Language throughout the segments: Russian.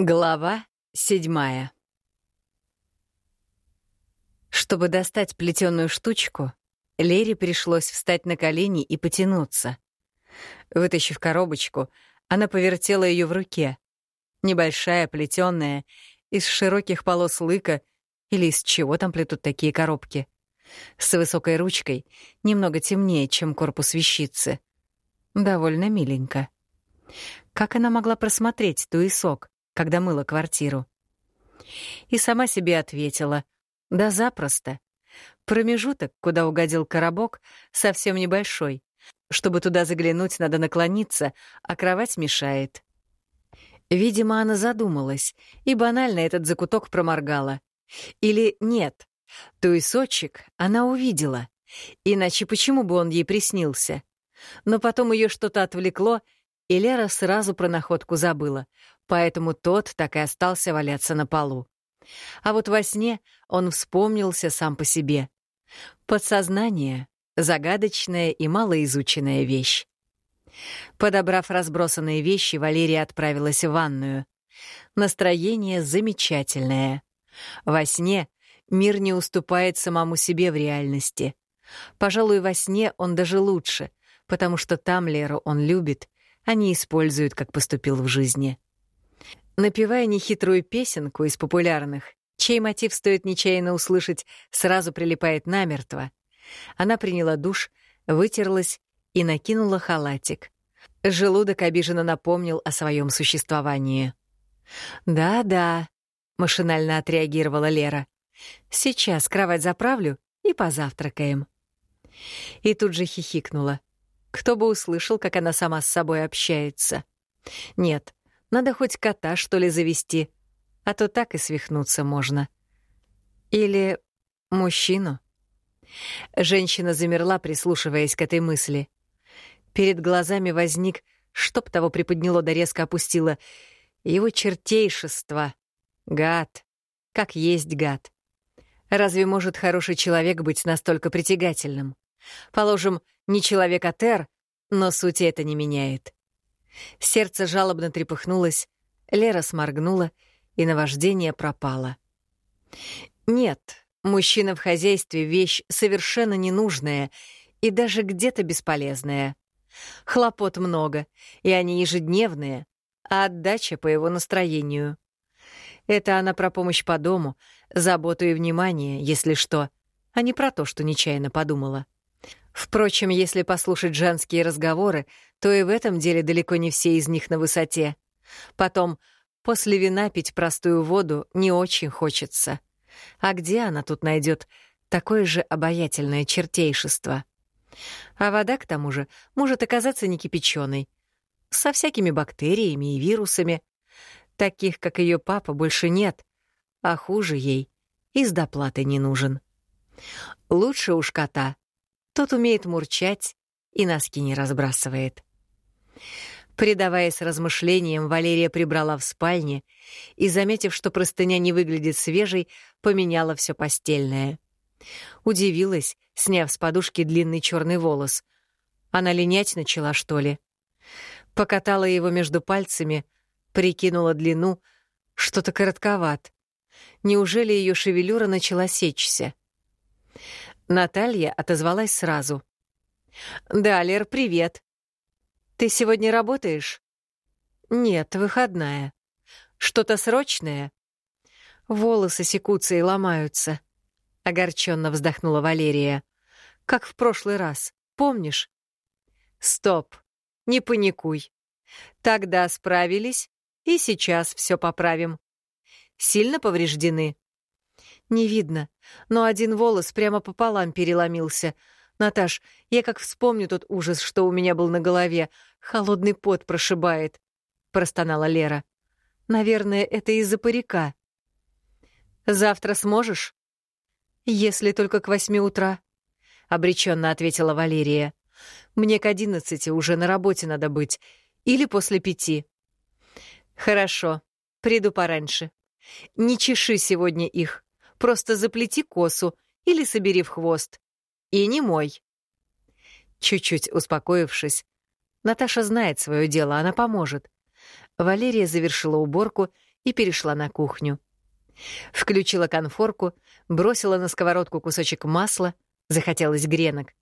Глава седьмая Чтобы достать плетеную штучку, Лере пришлось встать на колени и потянуться. Вытащив коробочку, она повертела ее в руке. Небольшая, плетеная, из широких полос лыка или из чего там плетут такие коробки. С высокой ручкой, немного темнее, чем корпус вещицы. Довольно миленько. Как она могла просмотреть туесок? Когда мыла квартиру. И сама себе ответила. Да запросто. Промежуток, куда угодил коробок, совсем небольшой. Чтобы туда заглянуть, надо наклониться, а кровать мешает. Видимо, она задумалась, и банально этот закуток проморгала. Или нет, туесочек она увидела. Иначе почему бы он ей приснился? Но потом ее что-то отвлекло, и Лера сразу про находку забыла, поэтому тот так и остался валяться на полу. А вот во сне он вспомнился сам по себе. Подсознание — загадочная и малоизученная вещь. Подобрав разбросанные вещи, Валерия отправилась в ванную. Настроение замечательное. Во сне мир не уступает самому себе в реальности. Пожалуй, во сне он даже лучше, потому что там Леру он любит, а не использует, как поступил в жизни. Напевая нехитрую песенку из популярных, чей мотив стоит нечаянно услышать, сразу прилипает намертво, она приняла душ, вытерлась и накинула халатик. Желудок обиженно напомнил о своем существовании. «Да-да», — машинально отреагировала Лера. «Сейчас кровать заправлю и позавтракаем». И тут же хихикнула. Кто бы услышал, как она сама с собой общается. Нет, надо хоть кота, что ли, завести, а то так и свихнуться можно. Или мужчину. Женщина замерла, прислушиваясь к этой мысли. Перед глазами возник, чтоб того приподняло да резко опустило, его чертейшество. Гад. Как есть гад. Разве может хороший человек быть настолько притягательным? Положим, не человек, а тер, но сути это не меняет. Сердце жалобно трепыхнулось, Лера сморгнула, и наваждение пропало. Нет, мужчина в хозяйстве — вещь совершенно ненужная и даже где-то бесполезная. Хлопот много, и они ежедневные, а отдача по его настроению. Это она про помощь по дому, заботу и внимание, если что, а не про то, что нечаянно подумала. Впрочем, если послушать женские разговоры, то и в этом деле далеко не все из них на высоте. Потом, после вина пить простую воду не очень хочется. А где она тут найдет такое же обаятельное чертейшество? А вода, к тому же, может оказаться не кипяченой, со всякими бактериями и вирусами. Таких, как ее папа, больше нет, а хуже ей из доплаты не нужен. Лучше уж кота — тот умеет мурчать и носки не разбрасывает. Предаваясь размышлениям, Валерия прибрала в спальне и, заметив, что простыня не выглядит свежей, поменяла все постельное. Удивилась, сняв с подушки длинный черный волос. Она линять начала, что ли? Покатала его между пальцами, прикинула длину, что-то коротковат. Неужели ее шевелюра начала сечься? Наталья отозвалась сразу. «Да, Лер, привет. Ты сегодня работаешь?» «Нет, выходная. Что-то срочное?» «Волосы секутся и ломаются», — огорченно вздохнула Валерия. «Как в прошлый раз. Помнишь?» «Стоп. Не паникуй. Тогда справились, и сейчас все поправим. Сильно повреждены?» Не видно, но один волос прямо пополам переломился. Наташ, я как вспомню тот ужас, что у меня был на голове. Холодный пот прошибает, — простонала Лера. Наверное, это из-за парика. Завтра сможешь? Если только к восьми утра, — обреченно ответила Валерия. Мне к одиннадцати уже на работе надо быть. Или после пяти. Хорошо, приду пораньше. Не чеши сегодня их. Просто заплети косу или собери в хвост. И не мой. Чуть-чуть успокоившись, Наташа знает свое дело, она поможет. Валерия завершила уборку и перешла на кухню. Включила конфорку, бросила на сковородку кусочек масла, захотелось гренок.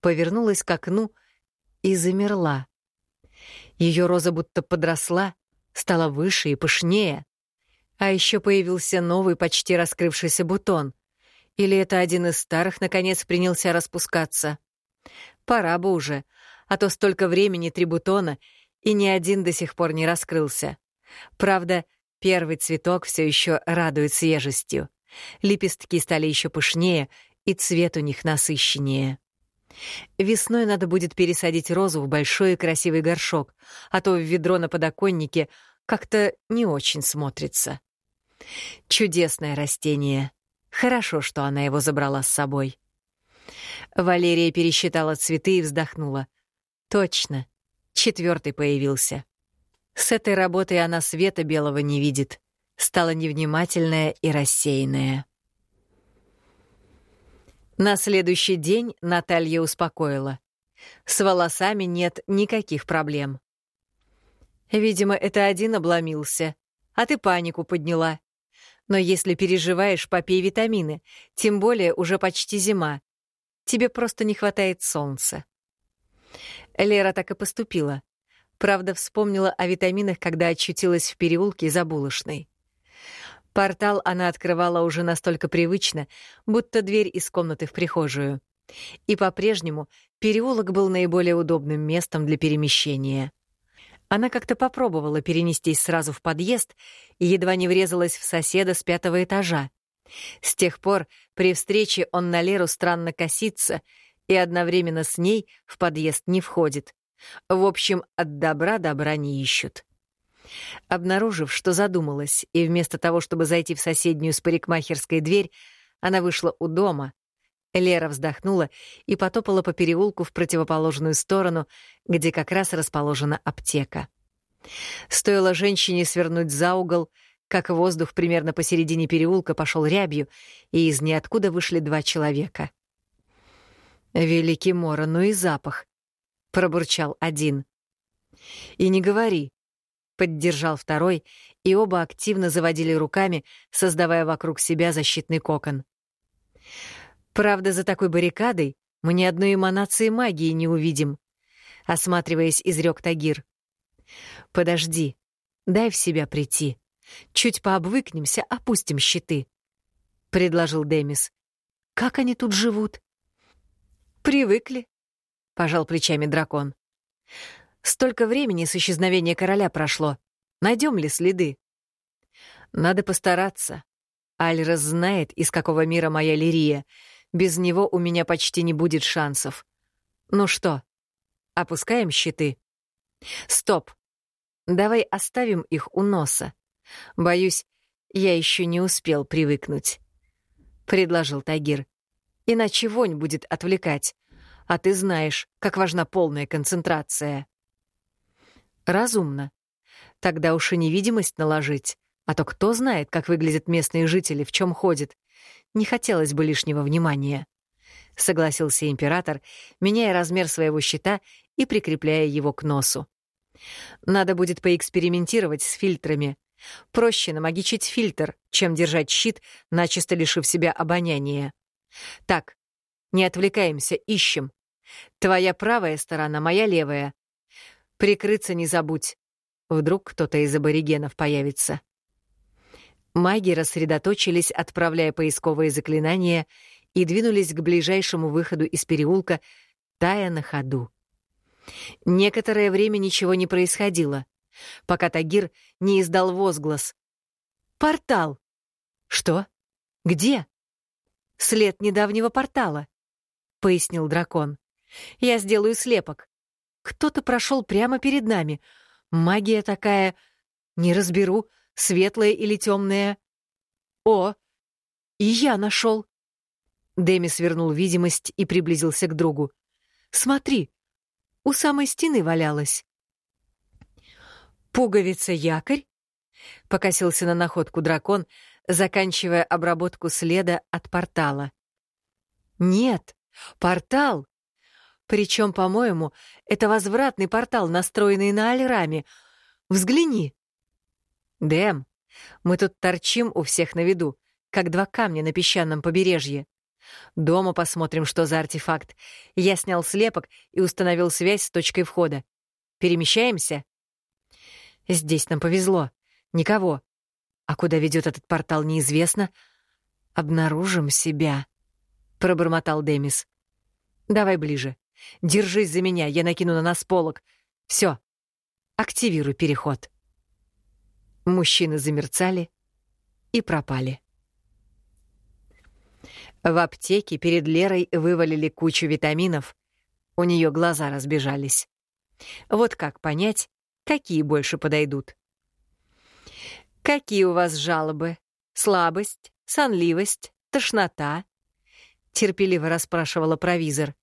Повернулась к окну и замерла. Ее роза будто подросла, стала выше и пышнее. А еще появился новый, почти раскрывшийся бутон. Или это один из старых, наконец, принялся распускаться? Пора бы уже, а то столько времени три бутона, и ни один до сих пор не раскрылся. Правда, первый цветок все еще радует свежестью. Лепестки стали еще пышнее, и цвет у них насыщеннее. Весной надо будет пересадить розу в большой и красивый горшок, а то в ведро на подоконнике как-то не очень смотрится. Чудесное растение. Хорошо, что она его забрала с собой. Валерия пересчитала цветы и вздохнула. Точно, четвертый появился. С этой работой она света белого не видит. Стала невнимательная и рассеянная. На следующий день Наталья успокоила. С волосами нет никаких проблем. Видимо, это один обломился, а ты панику подняла. Но если переживаешь, попей витамины, тем более уже почти зима. Тебе просто не хватает солнца. Лера так и поступила. Правда, вспомнила о витаминах, когда очутилась в переулке за булочной. Портал она открывала уже настолько привычно, будто дверь из комнаты в прихожую. И по-прежнему переулок был наиболее удобным местом для перемещения. Она как-то попробовала перенестись сразу в подъезд и едва не врезалась в соседа с пятого этажа. С тех пор при встрече он на Леру странно косится и одновременно с ней в подъезд не входит. В общем, от добра добра не ищут. Обнаружив, что задумалась, и вместо того, чтобы зайти в соседнюю с парикмахерской дверь, она вышла у дома, Лера вздохнула и потопала по переулку в противоположную сторону, где как раз расположена аптека. Стоило женщине свернуть за угол, как воздух примерно посередине переулка пошел рябью, и из ниоткуда вышли два человека. «Великий Мора, ну и запах!» — пробурчал один. «И не говори!» — поддержал второй, и оба активно заводили руками, создавая вокруг себя защитный кокон. Правда, за такой баррикадой мы ни одной эманации магии не увидим. Осматриваясь, изрек Тагир. Подожди, дай в себя прийти. Чуть пообвыкнемся, опустим щиты. Предложил Демис. Как они тут живут? Привыкли, пожал плечами дракон. Столько времени с исчезновения короля прошло. Найдем ли следы? Надо постараться. Альрос знает, из какого мира моя Лирия, без него у меня почти не будет шансов. Ну что, опускаем щиты? Стоп. Давай оставим их у носа. Боюсь, я еще не успел привыкнуть. Предложил Тагир. Иначе вонь будет отвлекать. А ты знаешь, как важна полная концентрация. Разумно. Тогда уж и невидимость наложить. А то кто знает, как выглядят местные жители, в чем ходят. Не хотелось бы лишнего внимания. Согласился император, меняя размер своего щита и прикрепляя его к носу. Надо будет поэкспериментировать с фильтрами. Проще намагичить фильтр, чем держать щит, начисто лишив себя обоняния. Так, не отвлекаемся, ищем. Твоя правая сторона, моя левая. Прикрыться не забудь. Вдруг кто-то из аборигенов появится. Маги рассредоточились, отправляя поисковые заклинания, и двинулись к ближайшему выходу из переулка, тая на ходу. Некоторое время ничего не происходило, пока Тагир не издал возглас. «Портал!» «Что? Где?» «След недавнего портала», — пояснил дракон. «Я сделаю слепок. Кто-то прошел прямо перед нами. Магия такая... Не разберу, — светлое или темное. О, и я нашел. Дэми свернул видимость и приблизился к другу. Смотри, у самой стены валялась. Пуговица-якорь? Покосился на находку дракон, заканчивая обработку следа от портала. Нет, портал. Причем, по-моему, это возвратный портал, настроенный на Альраме. Взгляни. «Дэм, Мы тут торчим у всех на виду, как два камня на песчаном побережье. Дома посмотрим, что за артефакт. Я снял слепок и установил связь с точкой входа. Перемещаемся? Здесь нам повезло. Никого. А куда ведет этот портал, неизвестно. Обнаружим себя, — пробормотал Демис. Давай ближе. Держись за меня, я накину на нас полок. Все. Активируй переход. Мужчины замерцали и пропали. В аптеке перед Лерой вывалили кучу витаминов. У нее глаза разбежались. Вот как понять, какие больше подойдут. «Какие у вас жалобы? Слабость, сонливость, тошнота?» — терпеливо расспрашивала провизор.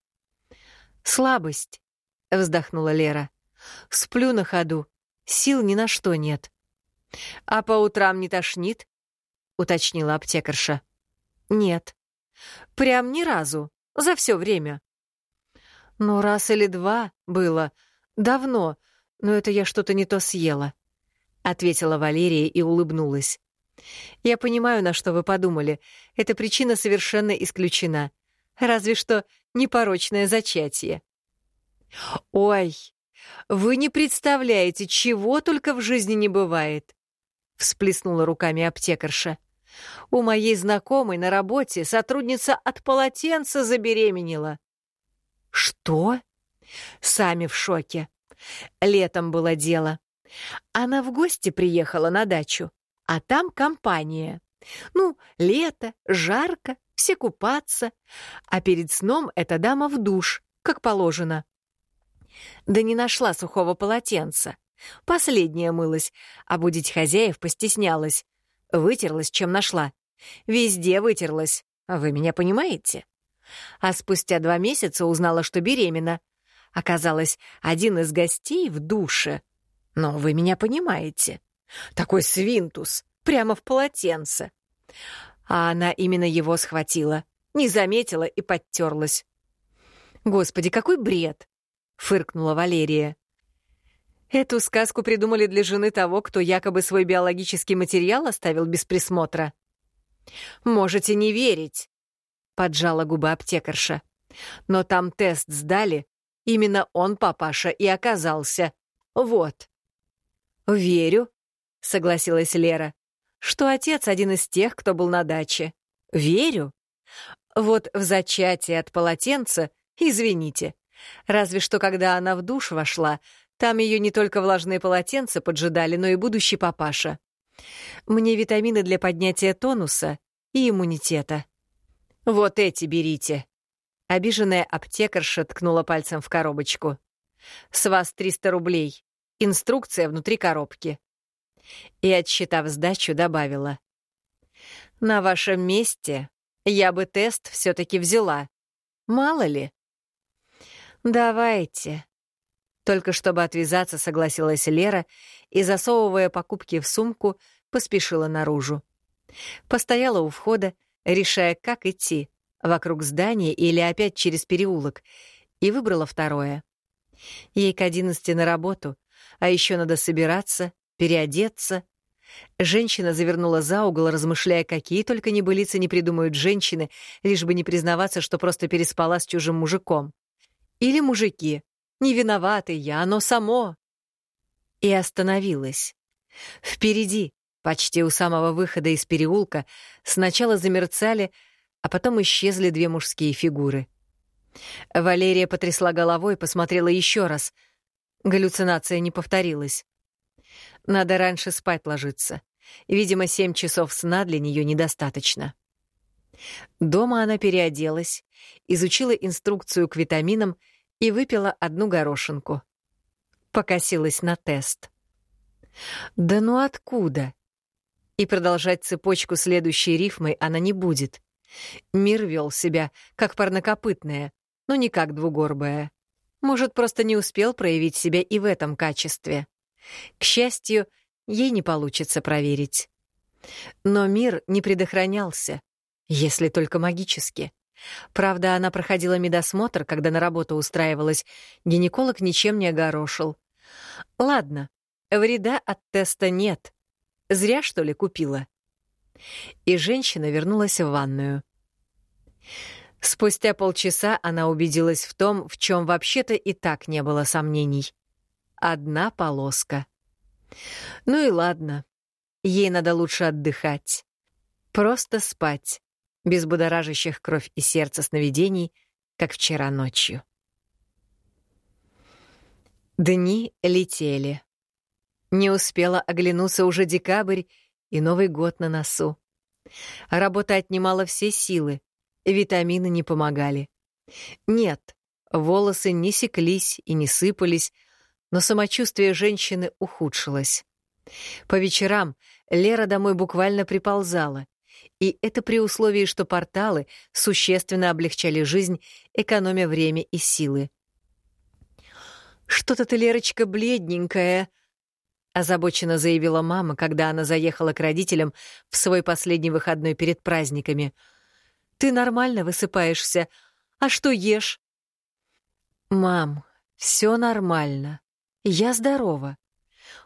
«Слабость», — вздохнула Лера. «Сплю на ходу, сил ни на что нет». «А по утрам не тошнит?» — уточнила аптекарша. «Нет». «Прям ни разу, за все время». «Ну, раз или два было. Давно, но это я что-то не то съела», — ответила Валерия и улыбнулась. «Я понимаю, на что вы подумали. Эта причина совершенно исключена. Разве что непорочное зачатие». «Ой, вы не представляете, чего только в жизни не бывает всплеснула руками аптекарша. У моей знакомой на работе сотрудница от полотенца забеременела. Что? Сами в шоке. Летом было дело. Она в гости приехала на дачу, а там компания. Ну, лето, жарко, все купаться, а перед сном эта дама в душ, как положено. Да не нашла сухого полотенца. Последняя мылась, а будить хозяев постеснялась. Вытерлась, чем нашла. Везде вытерлась. Вы меня понимаете? А спустя два месяца узнала, что беременна. Оказалось, один из гостей в душе. Но вы меня понимаете. Такой свинтус, прямо в полотенце. А она именно его схватила, не заметила и подтерлась. «Господи, какой бред!» — фыркнула Валерия. Эту сказку придумали для жены того, кто якобы свой биологический материал оставил без присмотра. «Можете не верить», — поджала губы аптекарша. «Но там тест сдали. Именно он, папаша, и оказался. Вот». «Верю», — согласилась Лера, «что отец один из тех, кто был на даче. Верю. Вот в зачатие от полотенца, извините, разве что когда она в душ вошла, там ее не только влажные полотенца поджидали, но и будущий папаша. Мне витамины для поднятия тонуса и иммунитета. Вот эти берите. Обиженная аптекарша ткнула пальцем в коробочку. С вас 300 рублей. Инструкция внутри коробки. И, отсчитав сдачу, добавила. На вашем месте я бы тест все-таки взяла. Мало ли. Давайте, только чтобы отвязаться, согласилась Лера и, засовывая покупки в сумку, поспешила наружу. Постояла у входа, решая, как идти, вокруг здания или опять через переулок, и выбрала второе. Ей к одиннадцати на работу, а еще надо собираться, переодеться. Женщина завернула за угол, размышляя, какие только небылицы не придумают женщины, лишь бы не признаваться, что просто переспала с чужим мужиком. Или мужики, не виновата я, оно само. И остановилась. Впереди, почти у самого выхода из переулка, сначала замерцали, а потом исчезли две мужские фигуры. Валерия потрясла головой, посмотрела еще раз. Галлюцинация не повторилась. Надо раньше спать ложиться. Видимо, семь часов сна для нее недостаточно. Дома она переоделась, изучила инструкцию к витаминам и выпила одну горошинку. Покосилась на тест. «Да ну откуда?» И продолжать цепочку следующей рифмой она не будет. Мир вел себя, как парнокопытная, но не как двугорбая. Может, просто не успел проявить себя и в этом качестве. К счастью, ей не получится проверить. Но мир не предохранялся, если только магически. Правда, она проходила медосмотр, когда на работу устраивалась. Гинеколог ничем не огорошил. Ладно, вреда от теста нет. Зря, что ли, купила?» И женщина вернулась в ванную. Спустя полчаса она убедилась в том, в чем вообще-то и так не было сомнений. Одна полоска. Ну и ладно. Ей надо лучше отдыхать. Просто спать, без будоражащих кровь и сердце сновидений, как вчера ночью. Дни летели. Не успела оглянуться уже декабрь и Новый год на носу. Работа отнимала все силы, витамины не помогали. Нет, волосы не секлись и не сыпались, но самочувствие женщины ухудшилось. По вечерам Лера домой буквально приползала, и это при условии, что порталы существенно облегчали жизнь, экономя время и силы. «Что-то ты, Лерочка, бледненькая», — озабоченно заявила мама, когда она заехала к родителям в свой последний выходной перед праздниками. «Ты нормально высыпаешься. А что ешь?» «Мам, все нормально. Я здорова.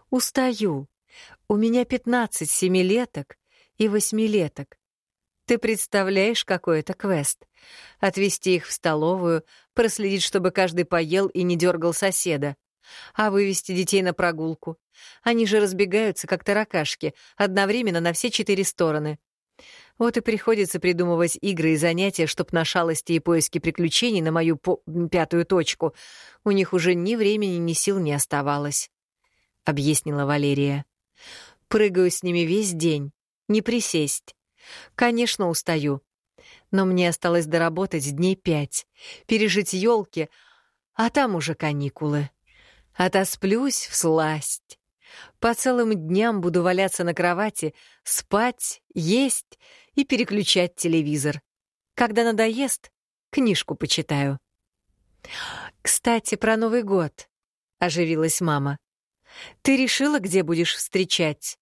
Устаю. У меня пятнадцать семилеток и восьмилеток. Ты представляешь, какой это квест? Отвезти их в столовую, проследить, чтобы каждый поел и не дергал соседа. А вывести детей на прогулку. Они же разбегаются, как таракашки, одновременно на все четыре стороны. Вот и приходится придумывать игры и занятия, чтоб на шалости и поиски приключений на мою по пятую точку у них уже ни времени, ни сил не оставалось. — объяснила Валерия. «Прыгаю с ними весь день, не присесть. Конечно, устаю. Но мне осталось доработать дней пять, пережить елки, а там уже каникулы. Отосплюсь в сласть. По целым дням буду валяться на кровати, спать, есть и переключать телевизор. Когда надоест, книжку почитаю. «Кстати, про Новый год», — оживилась мама. «Ты решила, где будешь встречать?»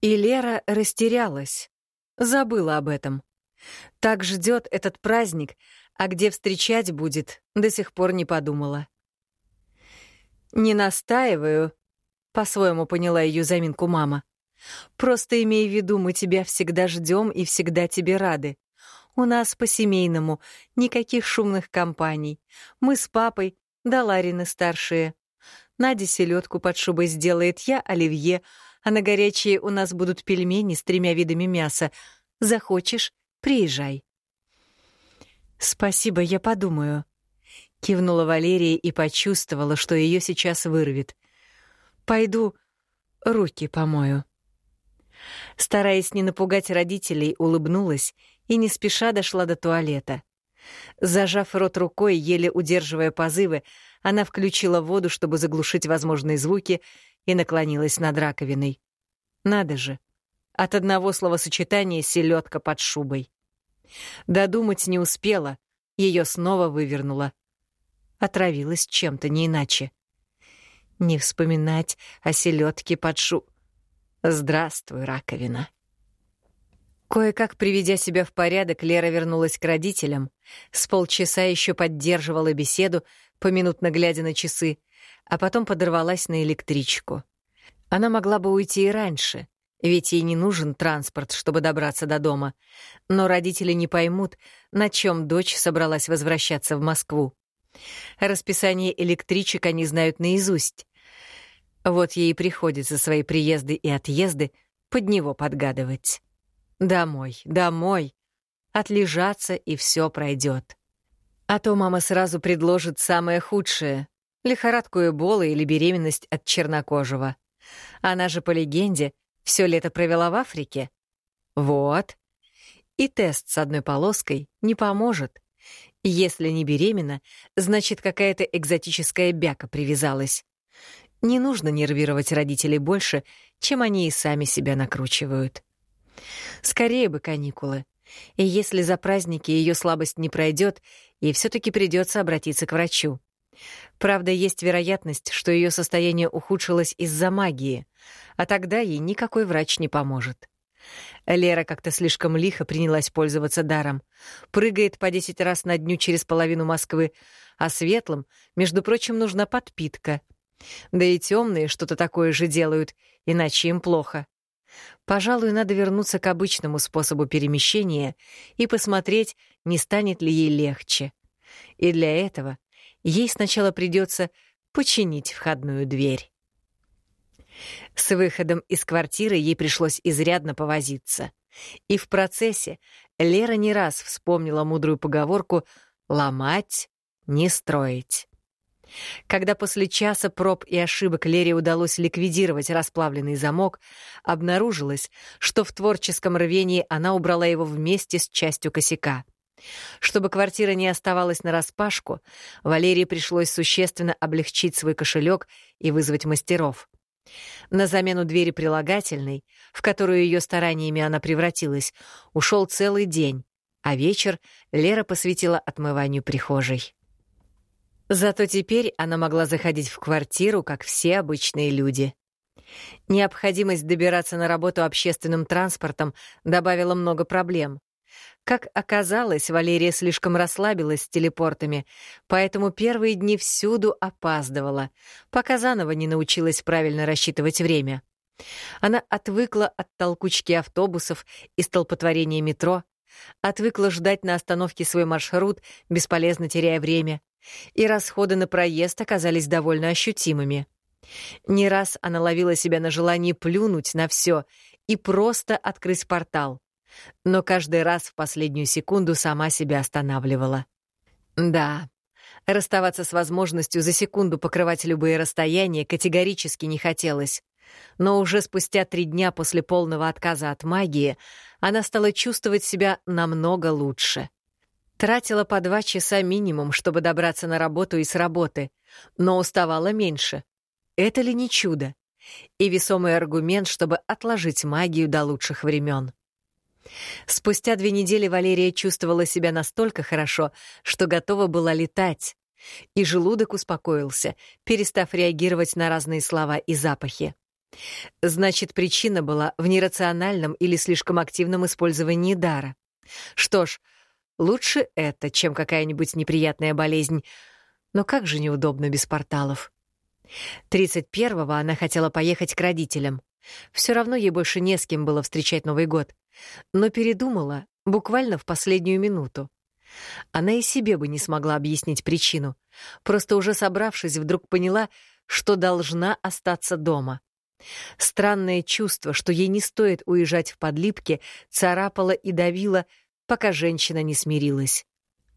И Лера растерялась, забыла об этом. Так ждет этот праздник, а где встречать будет, до сих пор не подумала. «Не настаиваю», — по-своему поняла ее заминку мама. «Просто имей в виду, мы тебя всегда ждем и всегда тебе рады. У нас по-семейному, никаких шумных компаний. Мы с папой, да Ларины старшие. Надя селедку под шубой сделает, я — оливье, а на горячие у нас будут пельмени с тремя видами мяса. Захочешь — приезжай. «Спасибо, я подумаю», — кивнула Валерия и почувствовала, что ее сейчас вырвет. «Пойду руки помою». Стараясь не напугать родителей, улыбнулась и не спеша дошла до туалета. Зажав рот рукой, еле удерживая позывы, она включила воду, чтобы заглушить возможные звуки, и наклонилась над раковиной. Надо же. От одного словосочетания селедка под шубой. Додумать не успела, ее снова вывернула. Отравилась чем-то, не иначе. Не вспоминать о селедке под шу... Здравствуй, раковина. Кое-как приведя себя в порядок, Лера вернулась к родителям. С полчаса еще поддерживала беседу, поминутно глядя на часы, а потом подорвалась на электричку. Она могла бы уйти и раньше, ведь ей не нужен транспорт, чтобы добраться до дома. Но родители не поймут, на чем дочь собралась возвращаться в Москву. Расписание электричек они знают наизусть. Вот ей приходится свои приезды и отъезды под него подгадывать. Домой, домой. Отлежаться, и все пройдет. А то мама сразу предложит самое худшее — лихорадку Эбола или беременность от чернокожего. Она же, по легенде, все лето провела в Африке. Вот. И тест с одной полоской не поможет. Если не беременна, значит, какая-то экзотическая бяка привязалась. Не нужно нервировать родителей больше, чем они и сами себя накручивают. Скорее бы каникулы. И если за праздники ее слабость не пройдет, ей все-таки придется обратиться к врачу. Правда, есть вероятность, что ее состояние ухудшилось из-за магии, а тогда ей никакой врач не поможет. Лера как-то слишком лихо принялась пользоваться даром. Прыгает по десять раз на дню через половину Москвы, а светлым, между прочим, нужна подпитка. Да и темные что-то такое же делают, иначе им плохо. Пожалуй, надо вернуться к обычному способу перемещения и посмотреть, не станет ли ей легче. И для этого ей сначала придется починить входную дверь. С выходом из квартиры ей пришлось изрядно повозиться. И в процессе Лера не раз вспомнила мудрую поговорку «ломать, не строить». Когда после часа проб и ошибок Лере удалось ликвидировать расплавленный замок, обнаружилось, что в творческом рвении она убрала его вместе с частью косяка. Чтобы квартира не оставалась нараспашку, Валерии пришлось существенно облегчить свой кошелек и вызвать мастеров. На замену двери прилагательной, в которую ее стараниями она превратилась, ушел целый день, а вечер Лера посвятила отмыванию прихожей. Зато теперь она могла заходить в квартиру, как все обычные люди. Необходимость добираться на работу общественным транспортом добавила много проблем. Как оказалось, Валерия слишком расслабилась с телепортами, поэтому первые дни всюду опаздывала, пока заново не научилась правильно рассчитывать время. Она отвыкла от толкучки автобусов и столпотворения метро, отвыкла ждать на остановке свой маршрут, бесполезно теряя время, и расходы на проезд оказались довольно ощутимыми. Не раз она ловила себя на желании плюнуть на все и просто открыть портал но каждый раз в последнюю секунду сама себя останавливала. Да, расставаться с возможностью за секунду покрывать любые расстояния категорически не хотелось. Но уже спустя три дня после полного отказа от магии она стала чувствовать себя намного лучше. Тратила по два часа минимум, чтобы добраться на работу и с работы, но уставала меньше. Это ли не чудо? И весомый аргумент, чтобы отложить магию до лучших времен. Спустя две недели Валерия чувствовала себя настолько хорошо, что готова была летать. И желудок успокоился, перестав реагировать на разные слова и запахи. Значит, причина была в нерациональном или слишком активном использовании дара. Что ж, лучше это, чем какая-нибудь неприятная болезнь. Но как же неудобно без порталов. 31-го она хотела поехать к родителям. Все равно ей больше не с кем было встречать Новый год но передумала буквально в последнюю минуту. Она и себе бы не смогла объяснить причину, просто уже собравшись, вдруг поняла, что должна остаться дома. Странное чувство, что ей не стоит уезжать в подлипке, царапало и давило, пока женщина не смирилась.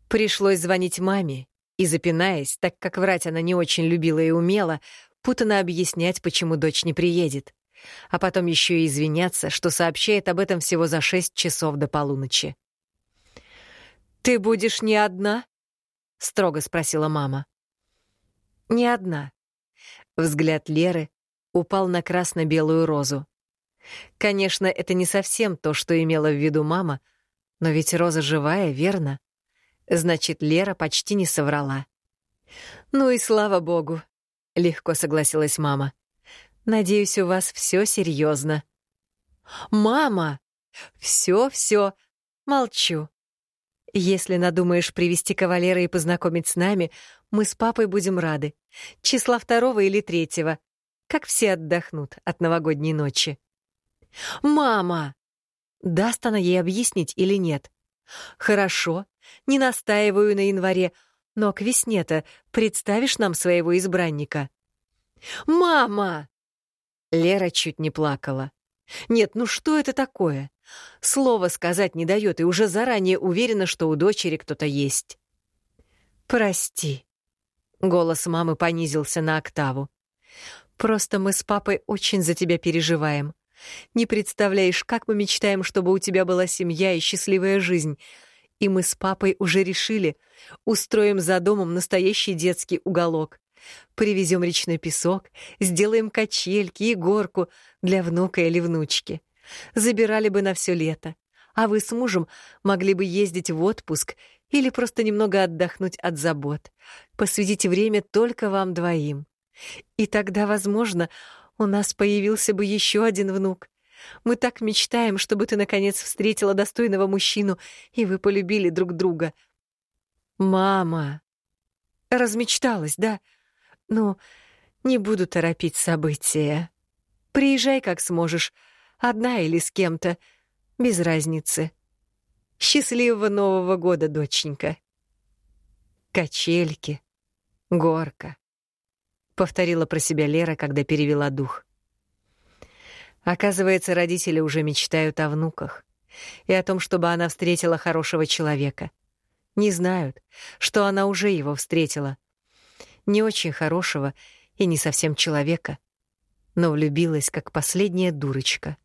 Пришлось звонить маме и, запинаясь, так как врать она не очень любила и умела, путано объяснять, почему дочь не приедет а потом еще и извиняться, что сообщает об этом всего за шесть часов до полуночи. «Ты будешь не одна?» — строго спросила мама. «Не одна». Взгляд Леры упал на красно-белую розу. Конечно, это не совсем то, что имела в виду мама, но ведь роза живая, верно? Значит, Лера почти не соврала. «Ну и слава богу», — легко согласилась мама. Надеюсь, у вас все серьезно. Мама! Все, все. Молчу. Если надумаешь привести кавалера и познакомить с нами, мы с папой будем рады. Числа второго или третьего. Как все отдохнут от новогодней ночи. Мама! Даст она ей объяснить или нет? Хорошо, не настаиваю на январе, но к весне-то представишь нам своего избранника? Мама! Лера чуть не плакала. Нет, ну что это такое? Слово сказать не дает и уже заранее уверена, что у дочери кто-то есть. Прости. Голос мамы понизился на октаву. Просто мы с папой очень за тебя переживаем. Не представляешь, как мы мечтаем, чтобы у тебя была семья и счастливая жизнь. И мы с папой уже решили, устроим за домом настоящий детский уголок. Привезем речной песок, сделаем качельки и горку для внука или внучки. Забирали бы на все лето. А вы с мужем могли бы ездить в отпуск или просто немного отдохнуть от забот. Посвятите время только вам двоим. И тогда, возможно, у нас появился бы еще один внук. Мы так мечтаем, чтобы ты, наконец, встретила достойного мужчину, и вы полюбили друг друга. Мама! Размечталась, да? Ну, не буду торопить события. Приезжай как сможешь, одна или с кем-то, без разницы. Счастливого Нового года, доченька. Качельки, горка. Повторила про себя Лера, когда перевела дух. Оказывается, родители уже мечтают о внуках и о том, чтобы она встретила хорошего человека. Не знают, что она уже его встретила. Не очень хорошего и не совсем человека, но влюбилась, как последняя дурочка.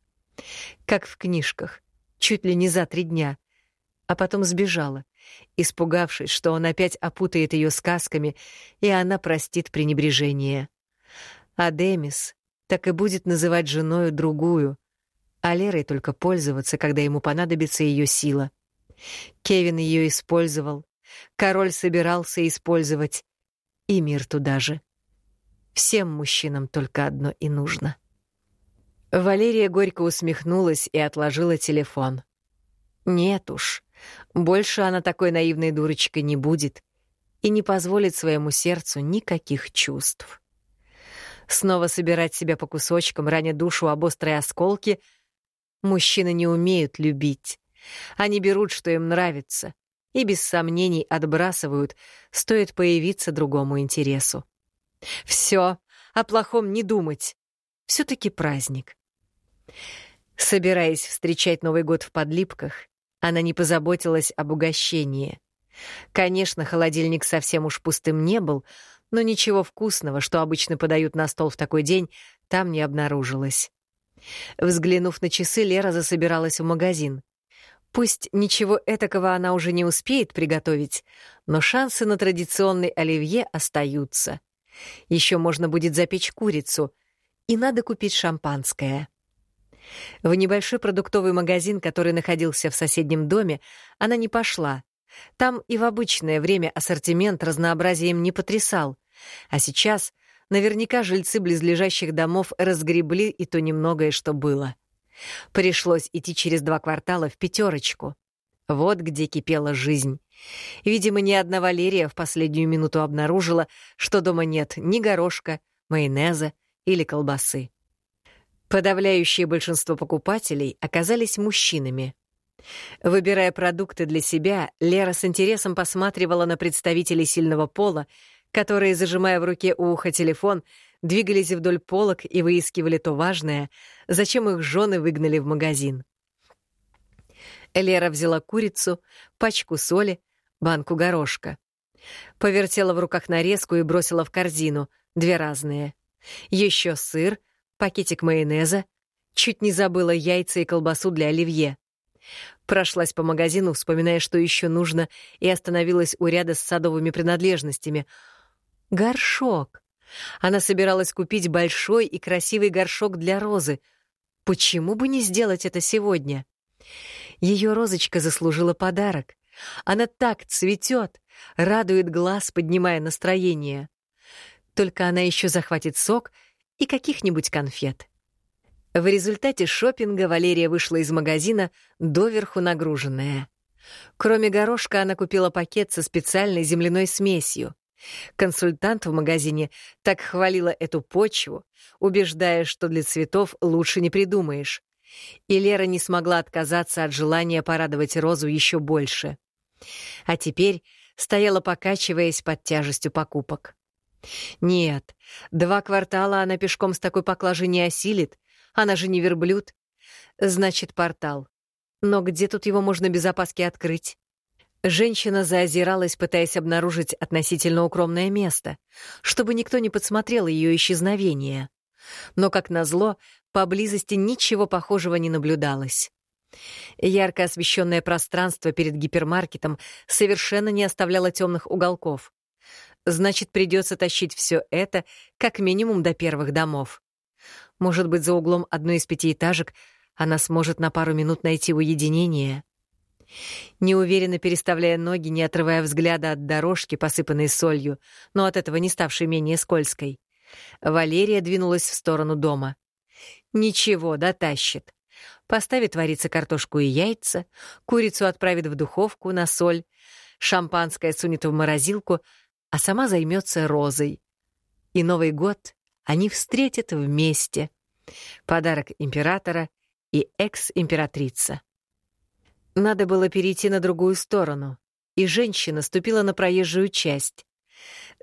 Как в книжках, чуть ли не за три дня, а потом сбежала, испугавшись, что он опять опутает ее сказками, и она простит пренебрежение. А Демис так и будет называть женою другую, а Лерой только пользоваться, когда ему понадобится ее сила. Кевин ее использовал, король собирался использовать, и мир туда же. Всем мужчинам только одно и нужно. Валерия горько усмехнулась и отложила телефон. Нет уж, больше она такой наивной дурочкой не будет и не позволит своему сердцу никаких чувств. Снова собирать себя по кусочкам, раня душу об острые осколки. Мужчины не умеют любить. Они берут, что им нравится, и без сомнений отбрасывают, стоит появиться другому интересу. Все, о плохом не думать. все таки праздник. Собираясь встречать Новый год в подлипках, она не позаботилась об угощении. Конечно, холодильник совсем уж пустым не был, но ничего вкусного, что обычно подают на стол в такой день, там не обнаружилось. Взглянув на часы, Лера засобиралась в магазин. Пусть ничего этакого она уже не успеет приготовить, но шансы на традиционный оливье остаются. Еще можно будет запечь курицу, и надо купить шампанское. В небольшой продуктовый магазин, который находился в соседнем доме, она не пошла. Там и в обычное время ассортимент разнообразием не потрясал. А сейчас наверняка жильцы близлежащих домов разгребли и то немногое, что было. Пришлось идти через два квартала в пятерочку. Вот где кипела жизнь. Видимо, ни одна Валерия в последнюю минуту обнаружила, что дома нет ни горошка, майонеза или колбасы. Подавляющее большинство покупателей оказались мужчинами. Выбирая продукты для себя, Лера с интересом посматривала на представителей сильного пола, которые, зажимая в руке у уха телефон, двигались вдоль полок и выискивали то важное, зачем их жены выгнали в магазин. Лера взяла курицу, пачку соли, банку горошка. Повертела в руках нарезку и бросила в корзину, две разные. Еще сыр, пакетик майонеза, чуть не забыла яйца и колбасу для оливье. Прошлась по магазину, вспоминая, что еще нужно, и остановилась у ряда с садовыми принадлежностями. Горшок. Она собиралась купить большой и красивый горшок для розы. Почему бы не сделать это сегодня? Ее розочка заслужила подарок. Она так цветет, радует глаз, поднимая настроение. Только она еще захватит сок — и каких-нибудь конфет. В результате шопинга Валерия вышла из магазина доверху нагруженная. Кроме горошка она купила пакет со специальной земляной смесью. Консультант в магазине так хвалила эту почву, убеждая, что для цветов лучше не придумаешь. И Лера не смогла отказаться от желания порадовать Розу еще больше. А теперь стояла покачиваясь под тяжестью покупок. Нет, два квартала она пешком с такой поклажей не осилит. Она же не верблюд. Значит, портал. Но где тут его можно без опаски открыть? Женщина заозиралась, пытаясь обнаружить относительно укромное место, чтобы никто не подсмотрел ее исчезновение. Но, как назло, поблизости ничего похожего не наблюдалось. Ярко освещенное пространство перед гипермаркетом совершенно не оставляло темных уголков. Значит, придется тащить все это как минимум до первых домов. Может быть, за углом одной из пятиэтажек она сможет на пару минут найти уединение. Неуверенно переставляя ноги, не отрывая взгляда от дорожки, посыпанной солью, но от этого не ставшей менее скользкой, Валерия двинулась в сторону дома. Ничего, дотащит. Поставит вариться картошку и яйца, курицу отправит в духовку на соль, шампанское сунет в морозилку — а сама займется Розой. И Новый год они встретят вместе. Подарок императора и экс-императрица. Надо было перейти на другую сторону, и женщина ступила на проезжую часть.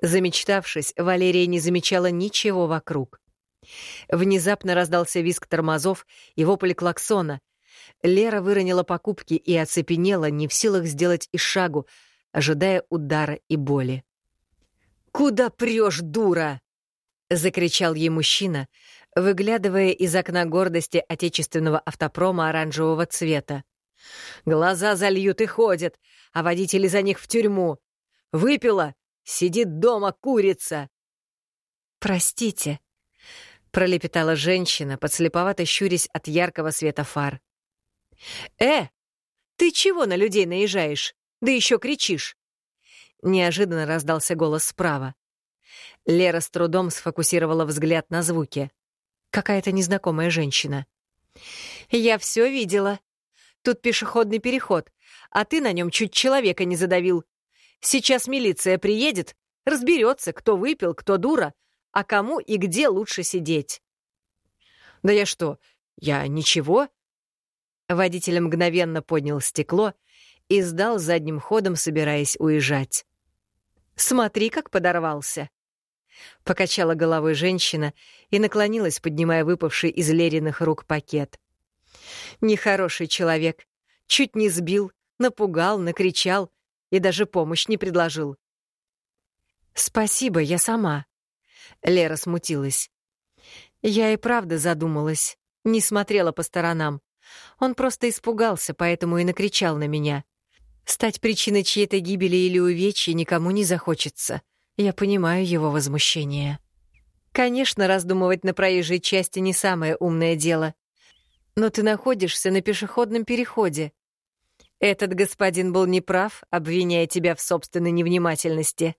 Замечтавшись, Валерия не замечала ничего вокруг. Внезапно раздался визг тормозов и вопль клаксона. Лера выронила покупки и оцепенела, не в силах сделать и шагу, ожидая удара и боли. «Куда прешь, дура?» — закричал ей мужчина, выглядывая из окна гордости отечественного автопрома оранжевого цвета. «Глаза зальют и ходят, а водители за них в тюрьму. Выпила, сидит дома курица». «Простите», — пролепетала женщина, подслеповато щурясь от яркого света фар. «Э, ты чего на людей наезжаешь? Да еще кричишь!» Неожиданно раздался голос справа. Лера с трудом сфокусировала взгляд на звуке. Какая-то незнакомая женщина. «Я все видела. Тут пешеходный переход, а ты на нем чуть человека не задавил. Сейчас милиция приедет, разберется, кто выпил, кто дура, а кому и где лучше сидеть». «Да я что, я ничего?» Водитель мгновенно поднял стекло и сдал задним ходом, собираясь уезжать. «Смотри, как подорвался!» Покачала головой женщина и наклонилась, поднимая выпавший из Лериных рук пакет. Нехороший человек. Чуть не сбил, напугал, накричал и даже помощь не предложил. «Спасибо, я сама». Лера смутилась. Я и правда задумалась, не смотрела по сторонам. Он просто испугался, поэтому и накричал на меня. Стать причиной чьей-то гибели или увечья никому не захочется. Я понимаю его возмущение. Конечно, раздумывать на проезжей части не самое умное дело. Но ты находишься на пешеходном переходе. Этот господин был неправ, обвиняя тебя в собственной невнимательности.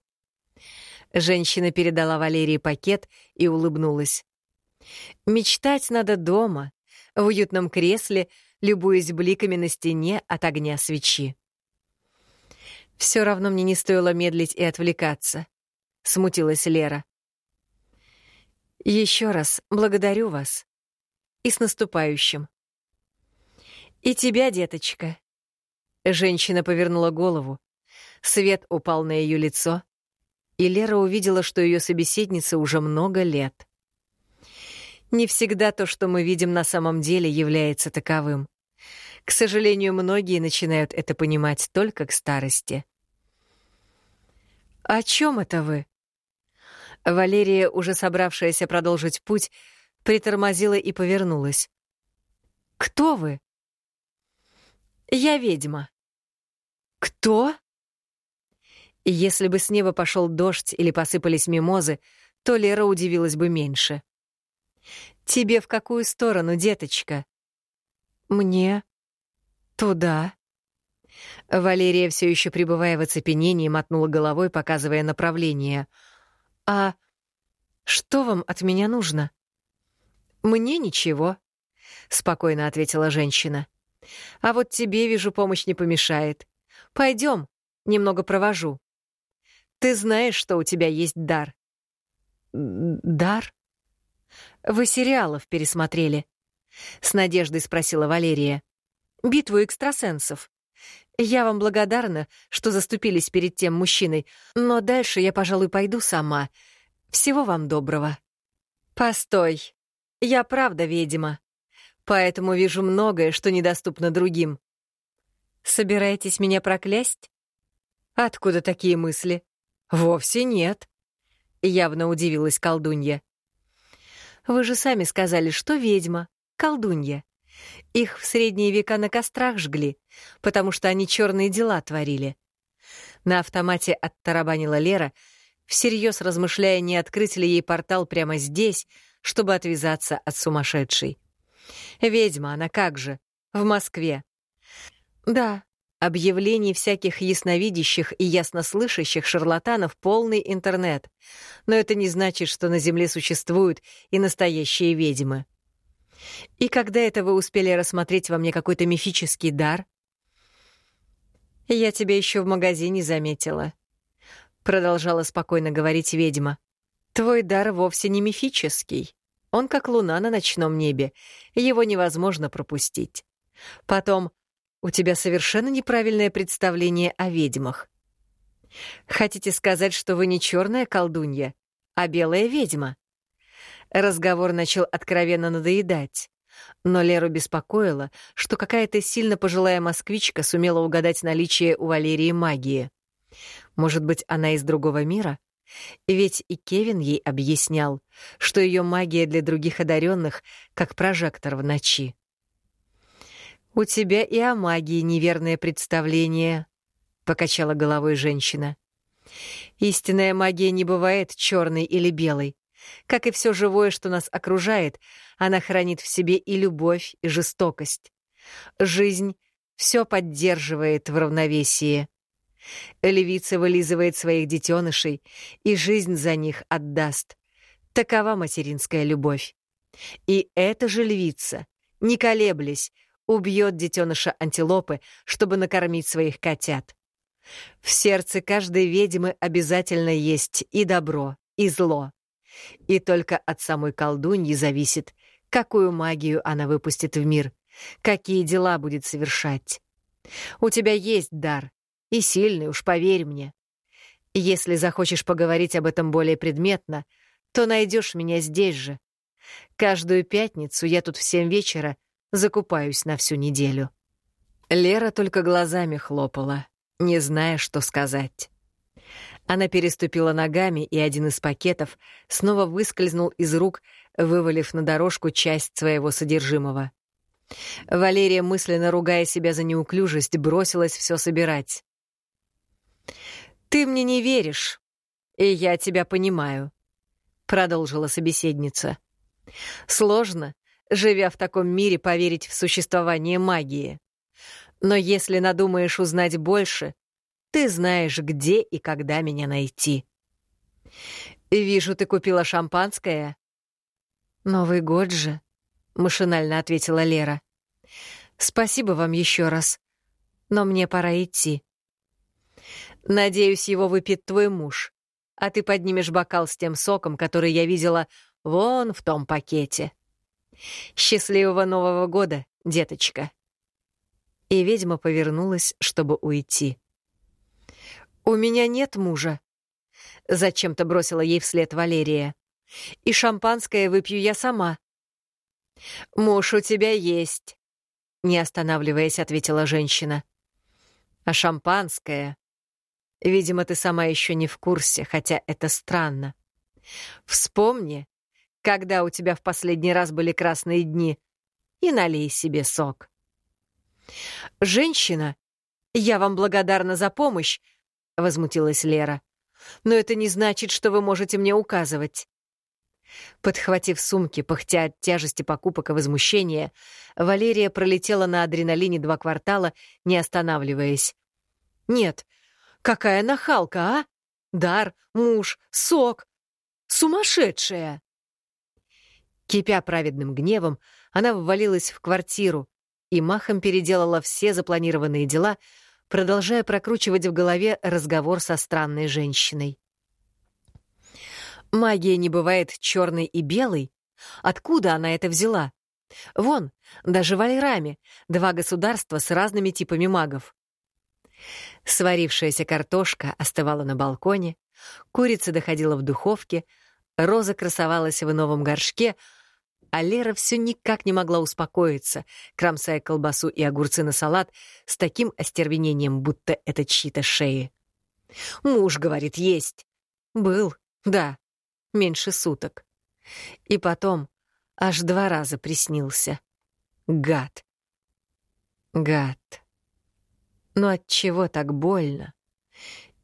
Женщина передала Валерии пакет и улыбнулась. Мечтать надо дома, в уютном кресле, любуясь бликами на стене от огня свечи. Все равно мне не стоило медлить и отвлекаться, смутилась Лера. Еще раз благодарю вас. И с наступающим. И тебя, деточка. Женщина повернула голову. Свет упал на ее лицо, и Лера увидела, что ее собеседница уже много лет. Не всегда то, что мы видим на самом деле, является таковым. К сожалению, многие начинают это понимать только к старости. «О чем это вы?» Валерия, уже собравшаяся продолжить путь, притормозила и повернулась. «Кто вы?» «Я ведьма». «Кто?» Если бы с неба пошел дождь или посыпались мимозы, то Лера удивилась бы меньше. «Тебе в какую сторону, деточка?» «Мне туда». Валерия, все еще пребывая в оцепенении, мотнула головой, показывая направление. «А что вам от меня нужно?» «Мне ничего», — спокойно ответила женщина. «А вот тебе, вижу, помощь не помешает. Пойдем, немного провожу. Ты знаешь, что у тебя есть дар». «Дар?» «Вы сериалов пересмотрели?» — с надеждой спросила Валерия. «Битву экстрасенсов. Я вам благодарна, что заступились перед тем мужчиной, но дальше я, пожалуй, пойду сама. Всего вам доброго». «Постой. Я правда ведьма, поэтому вижу многое, что недоступно другим. Собираетесь меня проклясть? Откуда такие мысли? Вовсе нет». Явно удивилась колдунья. Вы же сами сказали, что ведьма, колдунья. Их в средние века на кострах жгли, потому что они черные дела творили. На автомате оттарабанила Лера, всерьез размышляя, не открыть ли ей портал прямо здесь, чтобы отвязаться от сумасшедшей. Ведьма она как же, в Москве. Да, Объявлений всяких ясновидящих и яснослышащих шарлатанов полный интернет. Но это не значит, что на Земле существуют и настоящие ведьмы. И когда это вы успели рассмотреть во мне какой-то мифический дар? Я тебя еще в магазине заметила. Продолжала спокойно говорить ведьма. Твой дар вовсе не мифический. Он как луна на ночном небе, его невозможно пропустить. Потом, у тебя совершенно неправильное представление о ведьмах. Хотите сказать, что вы не черная колдунья, а белая ведьма? Разговор начал откровенно надоедать. Но Леру беспокоило, что какая-то сильно пожилая москвичка сумела угадать наличие у Валерии магии. Может быть, она из другого мира? Ведь и Кевин ей объяснял, что ее магия для других одаренных как прожектор в ночи. «У тебя и о магии неверное представление», — покачала головой женщина. «Истинная магия не бывает черной или белой. Как и все живое, что нас окружает, она хранит в себе и любовь, и жестокость. Жизнь все поддерживает в равновесии. Левица вылизывает своих детенышей, и жизнь за них отдаст. Такова материнская любовь. И эта же львица, не колеблясь, убьет детеныша антилопы, чтобы накормить своих котят. В сердце каждой ведьмы обязательно есть и добро, и зло. И только от самой колдуньи зависит, какую магию она выпустит в мир, какие дела будет совершать. У тебя есть дар, и сильный, уж поверь мне. Если захочешь поговорить об этом более предметно, то найдешь меня здесь же. Каждую пятницу я тут в семь вечера закупаюсь на всю неделю». Лера только глазами хлопала, не зная, что сказать. Она переступила ногами, и один из пакетов снова выскользнул из рук, вывалив на дорожку часть своего содержимого. Валерия, мысленно ругая себя за неуклюжесть, бросилась все собирать. «Ты мне не веришь, и я тебя понимаю», — продолжила собеседница. «Сложно, живя в таком мире, поверить в существование магии. Но если надумаешь узнать больше, ты знаешь, где и когда меня найти». «Вижу, ты купила шампанское». «Новый год же», — машинально ответила Лера. «Спасибо вам еще раз, но мне пора идти». Надеюсь, его выпьет твой муж, а ты поднимешь бокал с тем соком, который я видела вон в том пакете. Счастливого Нового года, деточка. И ведьма повернулась, чтобы уйти. «У меня нет мужа», — зачем-то бросила ей вслед Валерия. «И шампанское выпью я сама». «Муж у тебя есть», — не останавливаясь, ответила женщина. «А шампанское Видимо, ты сама еще не в курсе, хотя это странно. Вспомни, когда у тебя в последний раз были красные дни, и налей себе сок. «Женщина, я вам благодарна за помощь», — возмутилась Лера. «Но это не значит, что вы можете мне указывать». Подхватив сумки, пыхтя от тяжести покупок и возмущения, Валерия пролетела на адреналине два квартала, не останавливаясь. «Нет, Какая нахалка, а? Дар, муж, сок. Сумасшедшая! Кипя праведным гневом, она ввалилась в квартиру и махом переделала все запланированные дела, продолжая прокручивать в голове разговор со странной женщиной. Магия не бывает черной и белой. Откуда она это взяла? Вон, даже в Альраме два государства с разными типами магов. Сварившаяся картошка остывала на балконе, курица доходила в духовке, роза красовалась в новом горшке, а Лера все никак не могла успокоиться, кромсая колбасу и огурцы на салат с таким остервенением, будто это чьи-то шеи. «Муж, — говорит, — есть». «Был, да, меньше суток». И потом аж два раза приснился. Гад. Гад. Но от чего так больно?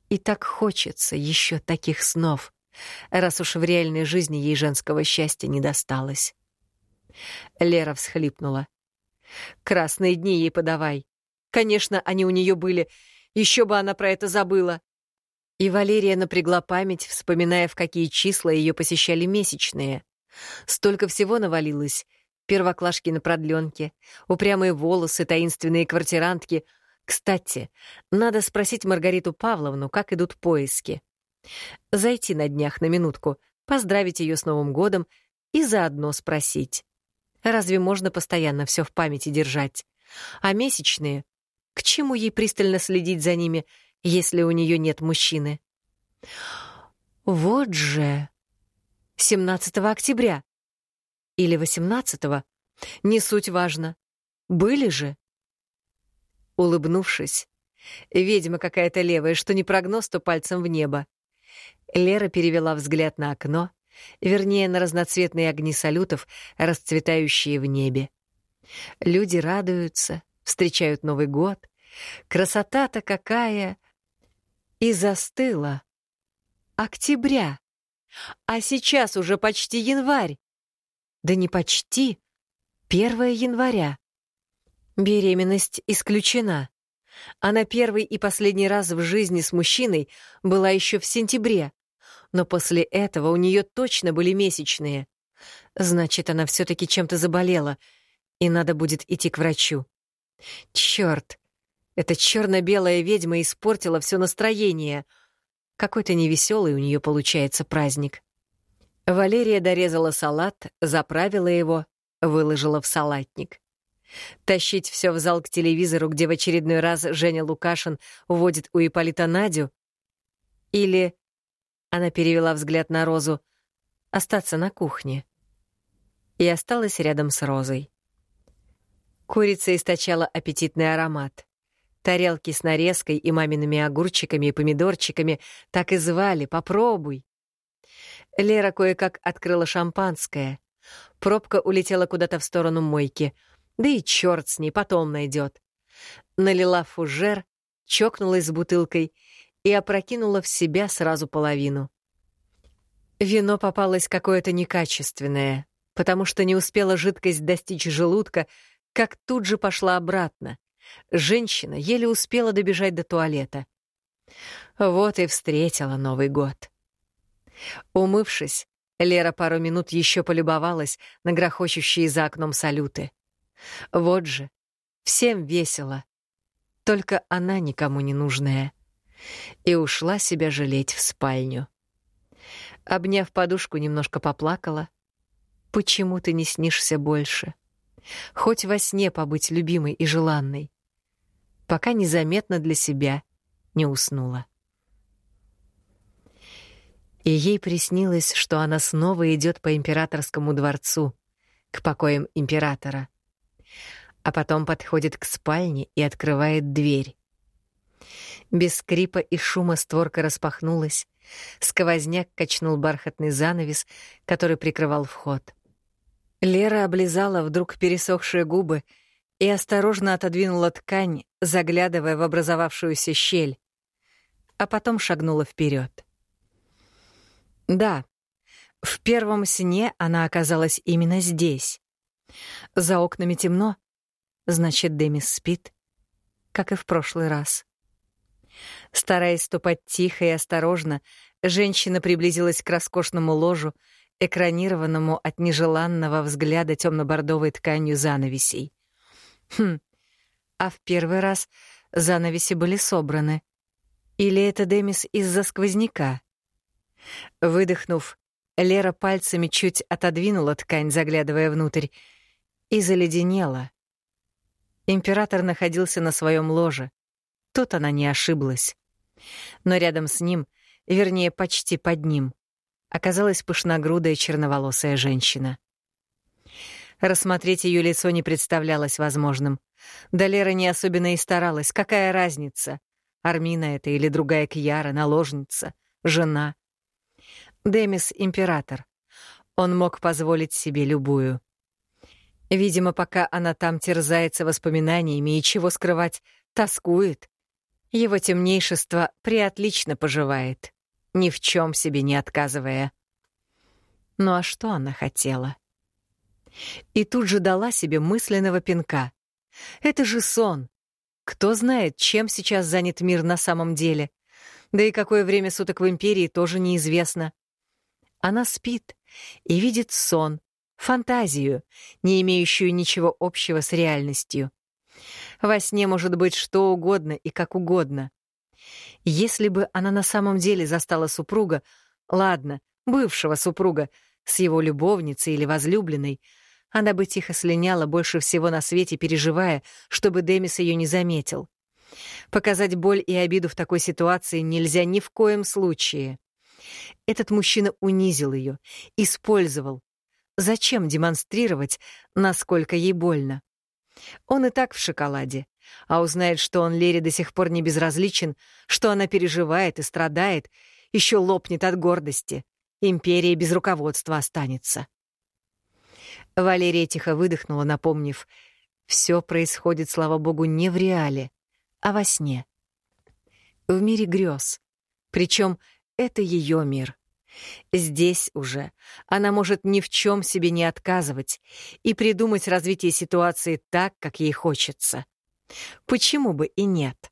И так хочется еще таких снов, раз уж в реальной жизни ей женского счастья не досталось. Лера всхлипнула. «Красные дни ей подавай. Конечно, они у нее были. Еще бы она про это забыла». И Валерия напрягла память, вспоминая, в какие числа ее посещали месячные. Столько всего навалилось. Первоклашки на продленке, упрямые волосы, таинственные квартирантки — кстати, надо спросить Маргариту Павловну, как идут поиски. Зайти на днях на минутку, поздравить ее с Новым годом, и заодно спросить. Разве можно постоянно все в памяти держать? А месячные? К чему ей пристально следить за ними, если у нее нет мужчины? Вот же. 17 октября. Или 18 -го. Не суть важно. Были же. Улыбнувшись, ведьма какая-то левая, что не прогноз, то пальцем в небо. Лера перевела взгляд на окно, вернее, на разноцветные огни салютов, расцветающие в небе. Люди радуются, встречают Новый год. Красота-то какая! И застыла. Октября. А сейчас уже почти январь. Да не почти. 1 января. Беременность исключена. Она первый и последний раз в жизни с мужчиной была еще в сентябре, но после этого у нее точно были месячные. Значит, она все-таки чем-то заболела, и надо будет идти к врачу. Черт! Эта черно-белая ведьма испортила все настроение. Какой-то невеселый у нее получается праздник. Валерия дорезала салат, заправила его, выложила в салатник. Тащить все в зал к телевизору, где в очередной раз Женя Лукашин уводит у Ипполита Надю? Или, она перевела взгляд на Розу, остаться на кухне? И осталась рядом с Розой. Курица источала аппетитный аромат. Тарелки с нарезкой и мамиными огурчиками и помидорчиками так и звали «попробуй». Лера кое-как открыла шампанское. Пробка улетела куда-то в сторону мойки — да и черт с ней, потом найдет. Налила фужер, чокнулась с бутылкой и опрокинула в себя сразу половину. Вино попалось какое-то некачественное, потому что не успела жидкость достичь желудка, как тут же пошла обратно. Женщина еле успела добежать до туалета. Вот и встретила Новый год. Умывшись, Лера пару минут еще полюбовалась на грохочущие за окном салюты. Вот же, всем весело. Только она никому не нужная. И ушла себя жалеть в спальню. Обняв подушку, немножко поплакала. Почему ты не снишься больше? Хоть во сне побыть любимой и желанной. Пока незаметно для себя не уснула. И ей приснилось, что она снова идет по императорскому дворцу, к покоям императора — а потом подходит к спальне и открывает дверь. Без скрипа и шума створка распахнулась, сквозняк качнул бархатный занавес, который прикрывал вход. Лера облизала вдруг пересохшие губы и осторожно отодвинула ткань, заглядывая в образовавшуюся щель, а потом шагнула вперед. Да, в первом сне она оказалась именно здесь. За окнами темно, Значит, Демис спит, как и в прошлый раз. Стараясь ступать тихо и осторожно, женщина приблизилась к роскошному ложу, экранированному от нежеланного взгляда темно-бордовой тканью занавесей. Хм, а в первый раз занавеси были собраны. Или это Демис из-за сквозняка? Выдохнув, Лера пальцами чуть отодвинула ткань, заглядывая внутрь, и заледенела. Император находился на своем ложе. Тут она не ошиблась. Но рядом с ним, вернее, почти под ним, оказалась пышногрудая черноволосая женщина. Рассмотреть ее лицо не представлялось возможным. Да Лера не особенно и старалась. Какая разница? Армина это или другая Кьяра, наложница, жена. Демис — император. Он мог позволить себе любую. Видимо, пока она там терзается воспоминаниями и чего скрывать, тоскует. Его темнейшество приотлично поживает, ни в чем себе не отказывая. Ну а что она хотела? И тут же дала себе мысленного пинка. Это же сон. Кто знает, чем сейчас занят мир на самом деле. Да и какое время суток в Империи тоже неизвестно. Она спит и видит сон, фантазию, не имеющую ничего общего с реальностью. Во сне может быть что угодно и как угодно. Если бы она на самом деле застала супруга, ладно, бывшего супруга, с его любовницей или возлюбленной, она бы тихо слиняла больше всего на свете, переживая, чтобы Демис ее не заметил. Показать боль и обиду в такой ситуации нельзя ни в коем случае. Этот мужчина унизил ее, использовал. Зачем демонстрировать, насколько ей больно? Он и так в шоколаде, а узнает, что он Лере до сих пор не безразличен, что она переживает и страдает, еще лопнет от гордости. Империя без руководства останется. Валерия тихо выдохнула, напомнив, все происходит, слава богу, не в реале, а во сне. В мире грез. Причем это ее мир. Здесь уже она может ни в чем себе не отказывать и придумать развитие ситуации так, как ей хочется. Почему бы и нет?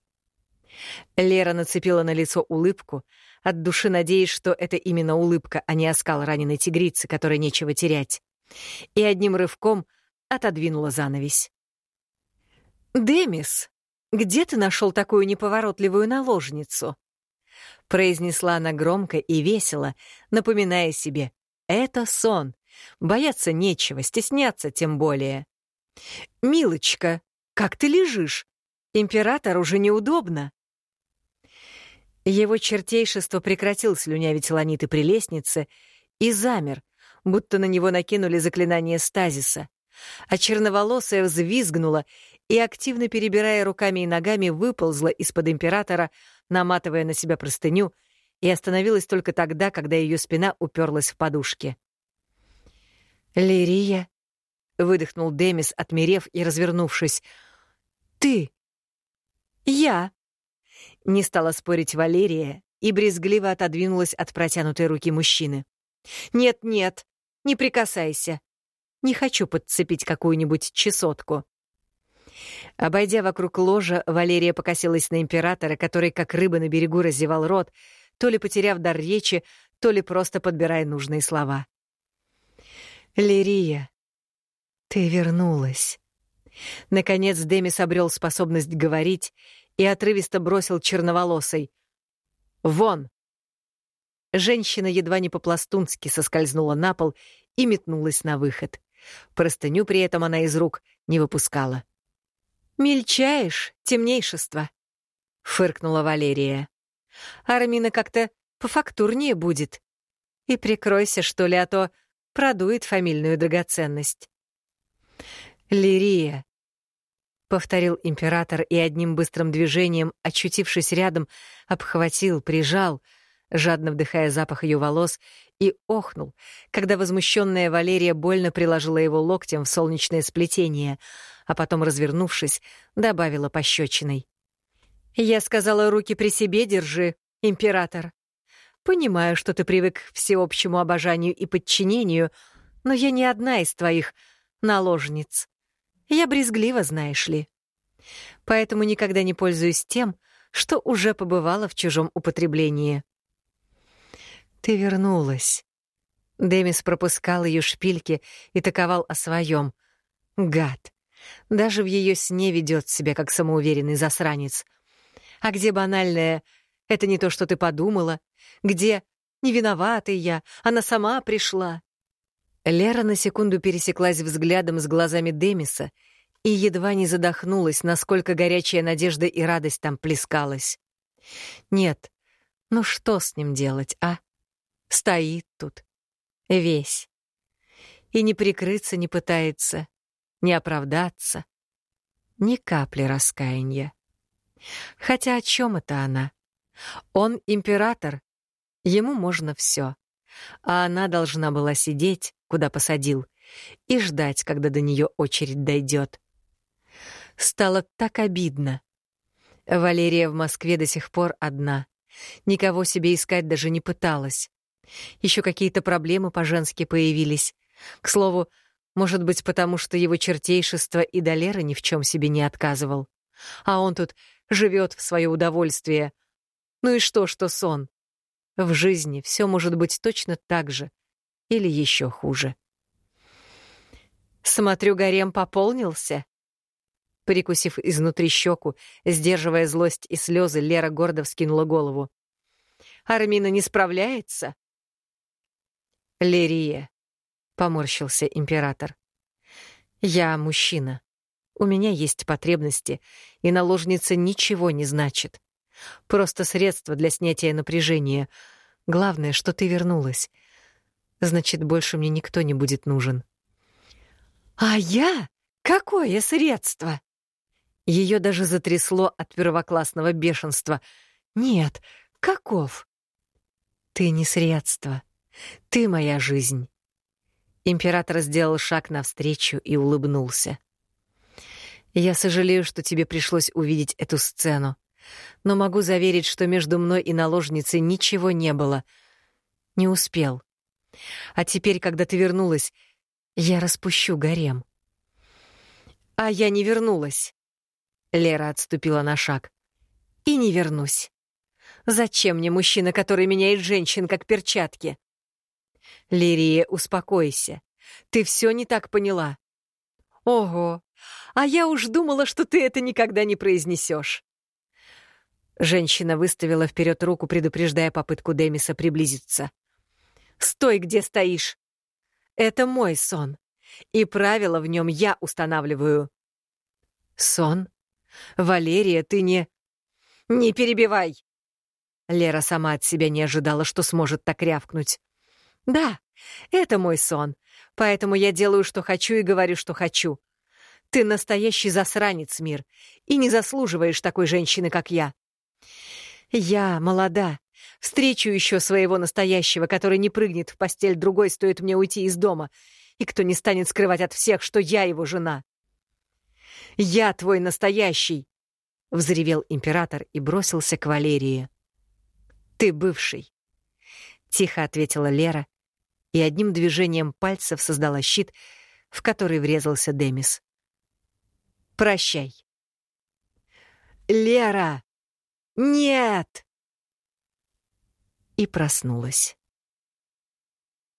Лера нацепила на лицо улыбку, от души надеясь, что это именно улыбка, а не оскал раненой тигрицы, которой нечего терять, и одним рывком отодвинула занавесь. «Демис, где ты нашел такую неповоротливую наложницу?» Произнесла она громко и весело, напоминая себе «это сон, бояться нечего, стесняться тем более». «Милочка, как ты лежишь? Император уже неудобно». Его чертейшество прекратил слюнявить ланиты при лестнице и замер, будто на него накинули заклинание стазиса. А черноволосая взвизгнула и, активно перебирая руками и ногами, выползла из-под императора, наматывая на себя простыню, и остановилась только тогда, когда ее спина уперлась в подушки. «Лирия», — выдохнул Демис, отмерев и развернувшись. «Ты!» «Я!» — не стала спорить Валерия и брезгливо отодвинулась от протянутой руки мужчины. «Нет-нет, не прикасайся. Не хочу подцепить какую-нибудь чесотку». Обойдя вокруг ложа, Валерия покосилась на императора, который, как рыба на берегу, разевал рот, то ли потеряв дар речи, то ли просто подбирая нужные слова. «Лирия, ты вернулась». Наконец Демис обрел способность говорить и отрывисто бросил черноволосой. «Вон!» Женщина едва не по-пластунски соскользнула на пол и метнулась на выход. Простыню при этом она из рук не выпускала. «Мельчаешь, темнейшество», — фыркнула Валерия. «Армина как-то пофактурнее будет. И прикройся, что ли, а то продует фамильную драгоценность». «Лирия», — повторил император и одним быстрым движением, очутившись рядом, обхватил, прижал, жадно вдыхая запах ее волос, и охнул, когда возмущенная Валерия больно приложила его локтем в солнечное сплетение — а потом, развернувшись, добавила пощечиной. «Я сказала, руки при себе держи, император. Понимаю, что ты привык к всеобщему обожанию и подчинению, но я не одна из твоих наложниц. Я брезглива, знаешь ли. Поэтому никогда не пользуюсь тем, что уже побывала в чужом употреблении». «Ты вернулась». Демис пропускал ее шпильки и таковал о своем. Гад. Даже в ее сне ведет себя как самоуверенный засранец. А где банальное «это не то, что ты подумала», где «не виновата я, она сама пришла». Лера на секунду пересеклась взглядом с глазами Демиса и едва не задохнулась, насколько горячая надежда и радость там плескалась. Нет, ну что с ним делать, а? Стоит тут. Весь. И не прикрыться не пытается, не оправдаться, ни капли раскаяния. Хотя о чем это она? Он император, ему можно все, а она должна была сидеть, куда посадил, и ждать, когда до нее очередь дойдет. Стало так обидно. Валерия в Москве до сих пор одна. Никого себе искать даже не пыталась. Еще какие-то проблемы по-женски появились. К слову, может быть, потому что его чертейшество и Долера ни в чем себе не отказывал. А он тут живет в свое удовольствие. Ну и что, что сон? В жизни все может быть точно так же. Или еще хуже. «Смотрю, гарем пополнился?» Прикусив изнутри щеку, сдерживая злость и слезы, Лера гордо вскинула голову. «Армина не справляется?» «Лерия, поморщился император. Я мужчина. У меня есть потребности, и наложница ничего не значит. Просто средство для снятия напряжения. Главное, что ты вернулась. Значит, больше мне никто не будет нужен. А я? Какое средство? Ее даже затрясло от первоклассного бешенства. Нет, каков? Ты не средство. Ты моя жизнь. Император сделал шаг навстречу и улыбнулся. «Я сожалею, что тебе пришлось увидеть эту сцену, но могу заверить, что между мной и наложницей ничего не было. Не успел. А теперь, когда ты вернулась, я распущу гарем». «А я не вернулась». Лера отступила на шаг. «И не вернусь. Зачем мне мужчина, который меняет женщин, как перчатки?» Лирия, успокойся. Ты все не так поняла. Ого, а я уж думала, что ты это никогда не произнесешь. Женщина выставила вперед руку, предупреждая попытку Демиса приблизиться. «Стой, где стоишь! Это мой сон, и правила в нем я устанавливаю». «Сон? Валерия, ты не...» «Не перебивай!» Лера сама от себя не ожидала, что сможет так рявкнуть. Да, это мой сон, поэтому я делаю, что хочу и говорю, что хочу. Ты настоящий засранец, мир, и не заслуживаешь такой женщины, как я. Я молода, встречу еще своего настоящего, который не прыгнет в постель другой, стоит мне уйти из дома, и кто не станет скрывать от всех, что я его жена. «Я твой настоящий!» — взревел император и бросился к Валерии. «Ты бывший!» — тихо ответила Лера и одним движением пальцев создала щит, в который врезался Демис. «Прощай». «Лера! Нет!» И проснулась.